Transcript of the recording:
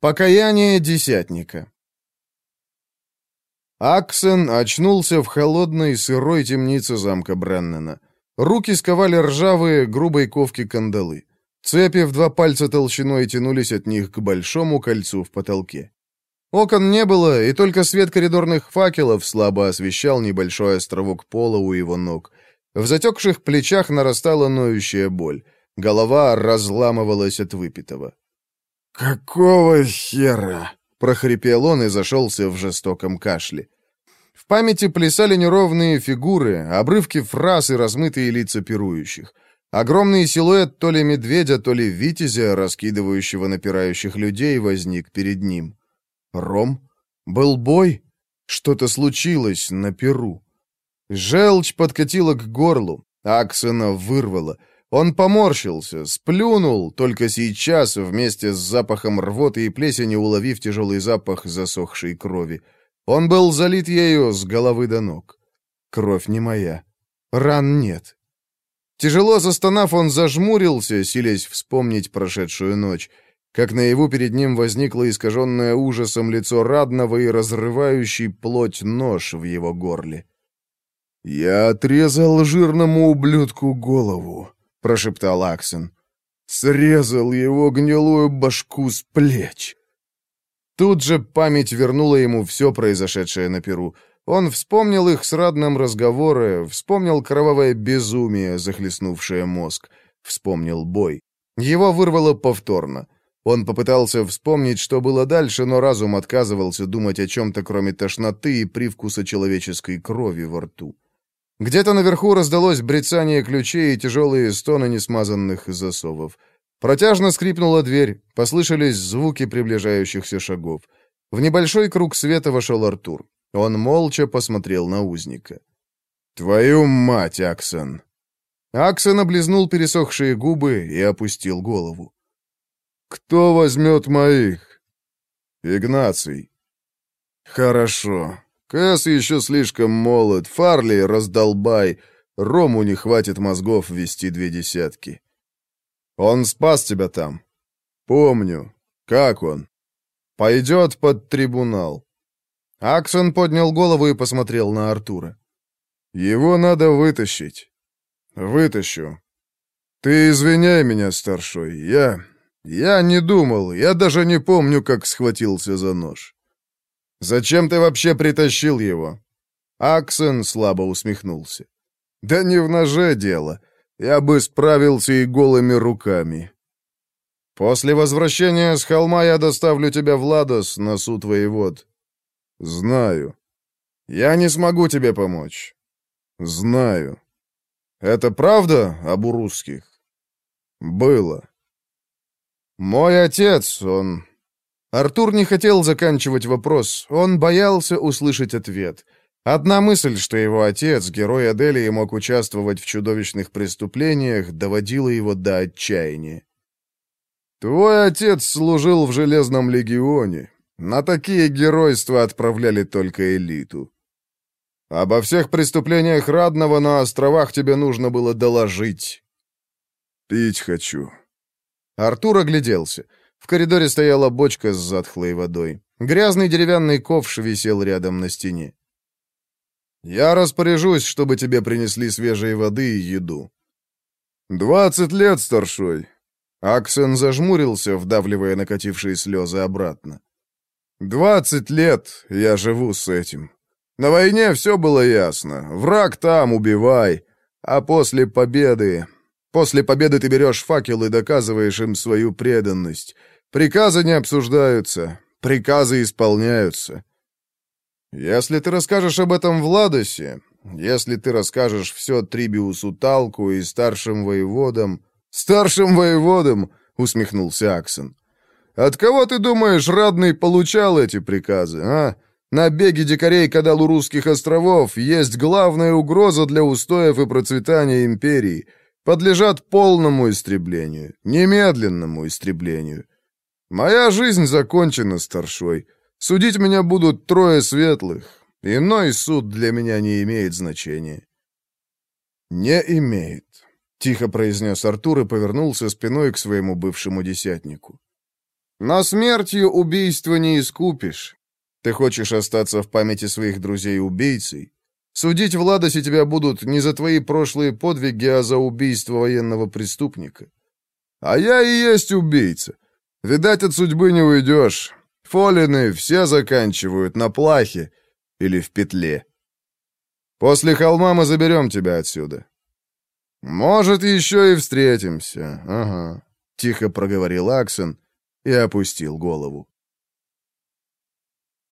Покаяние десятника. Аксен очнулся в холодной сырой темнице замка Бреннена. Руки сковали ржавые, грубой ковки кандалы. Цепи в два пальца толщиной тянулись от них к большому кольцу в потолке. Окон не было, и только свет коридорных факелов слабо освещал небольшой островок пола у его ног. В затекших плечах нарастала ноющая боль. Голова разламывалась от выпитого. «Какого хера?» — прохрипел он и зашелся в жестоком кашле. В памяти плясали неровные фигуры, обрывки фраз и размытые лица пирующих. Огромный силуэт то ли медведя, то ли витязя, раскидывающего напирающих людей, возник перед ним. Ром? Был бой? Что-то случилось на Перу. Желчь подкатила к горлу, Аксена вырвала — он поморщился, сплюнул, только сейчас, вместе с запахом рвоты и плесени, уловив тяжелый запах засохшей крови. Он был залит ею с головы до ног. Кровь не моя. Ран нет. Тяжело застонав, он зажмурился, силясь вспомнить прошедшую ночь. Как наяву перед ним возникло искаженное ужасом лицо Радного и разрывающий плоть нож в его горле. «Я отрезал жирному ублюдку голову», — прошептал Аксен. «Срезал его гнилую башку с плеч». Тут же память вернула ему все произошедшее на Перу. Он вспомнил их с радным разговоры, вспомнил кровавое безумие, захлестнувшее мозг, вспомнил бой. Его вырвало повторно. Он попытался вспомнить, что было дальше, но разум отказывался думать о чем-то, кроме тошноты и привкуса человеческой крови во рту. Где-то наверху раздалось брецание ключей и тяжелые стоны несмазанных засовов. Протяжно скрипнула дверь, послышались звуки приближающихся шагов. В небольшой круг света вошел Артур. Он молча посмотрел на узника. «Твою мать, Аксон!» Аксон облизнул пересохшие губы и опустил голову. «Кто возьмет моих?» «Игнаций». «Хорошо. Кэс еще слишком молод, Фарли раздолбай, Рому не хватит мозгов вести две десятки. Он спас тебя там. Помню. Как он? Пойдет под трибунал. Аксон поднял голову и посмотрел на Артура. Его надо вытащить. Вытащу. Ты извиняй меня, старшой. Я... Я не думал, я даже не помню, как схватился за нож. «Зачем ты вообще притащил его?» Аксен слабо усмехнулся. «Да не в ноже дело. Я бы справился и голыми руками». «После возвращения с холма я доставлю тебя в Ладос на суд воевод». «Знаю». «Я не смогу тебе помочь». «Знаю». «Это правда об русских?» «Было». «Мой отец, он Артур не хотел заканчивать вопрос, он боялся услышать ответ. Одна мысль, что его отец, герой Аделии, мог участвовать в чудовищных преступлениях, доводила его до отчаяния. «Твой отец служил в Железном легионе. На такие геройства отправляли только элиту. Обо всех преступлениях Радного на островах тебе нужно было доложить». «Пить хочу». Артур огляделся. В коридоре стояла бочка с затхлой водой. Грязный деревянный ковш висел рядом на стене. «Я распоряжусь, чтобы тебе принесли свежей воды и еду». «Двадцать лет, старшой!» Аксен зажмурился, вдавливая накатившие слезы обратно. «Двадцать лет я живу с этим. На войне все было ясно. Враг там, убивай. А после победы... После победы ты берешь факел и доказываешь им свою преданность. Приказы не обсуждаются, приказы исполняются. Если ты расскажешь об этом в Ладосе, если ты расскажешь все Трибиусу Талку и старшим воеводам... Старшим воеводам, усмехнулся Аксон. От кого ты думаешь, Радный получал эти приказы, а? На беге дикарей Кадалу русских островов есть главная угроза для устоев и процветания империи. Подлежат полному истреблению, немедленному истреблению. Моя жизнь закончена, старшой. Судить меня будут трое светлых. Иной суд для меня не имеет значения». «Не имеет», — тихо произнес Артур и повернулся спиной к своему бывшему десятнику. Но смертью убийство не искупишь. Ты хочешь остаться в памяти своих друзей убийцей? Судить в Ладосе тебя будут не за твои прошлые подвиги, а за убийство военного преступника. А я и есть убийца. Видать, от судьбы не уйдешь. Фолины все заканчивают на плахе или в петле. После холма мы заберем тебя отсюда. Может, еще и встретимся. Ага. Тихо проговорил Аксон и опустил голову.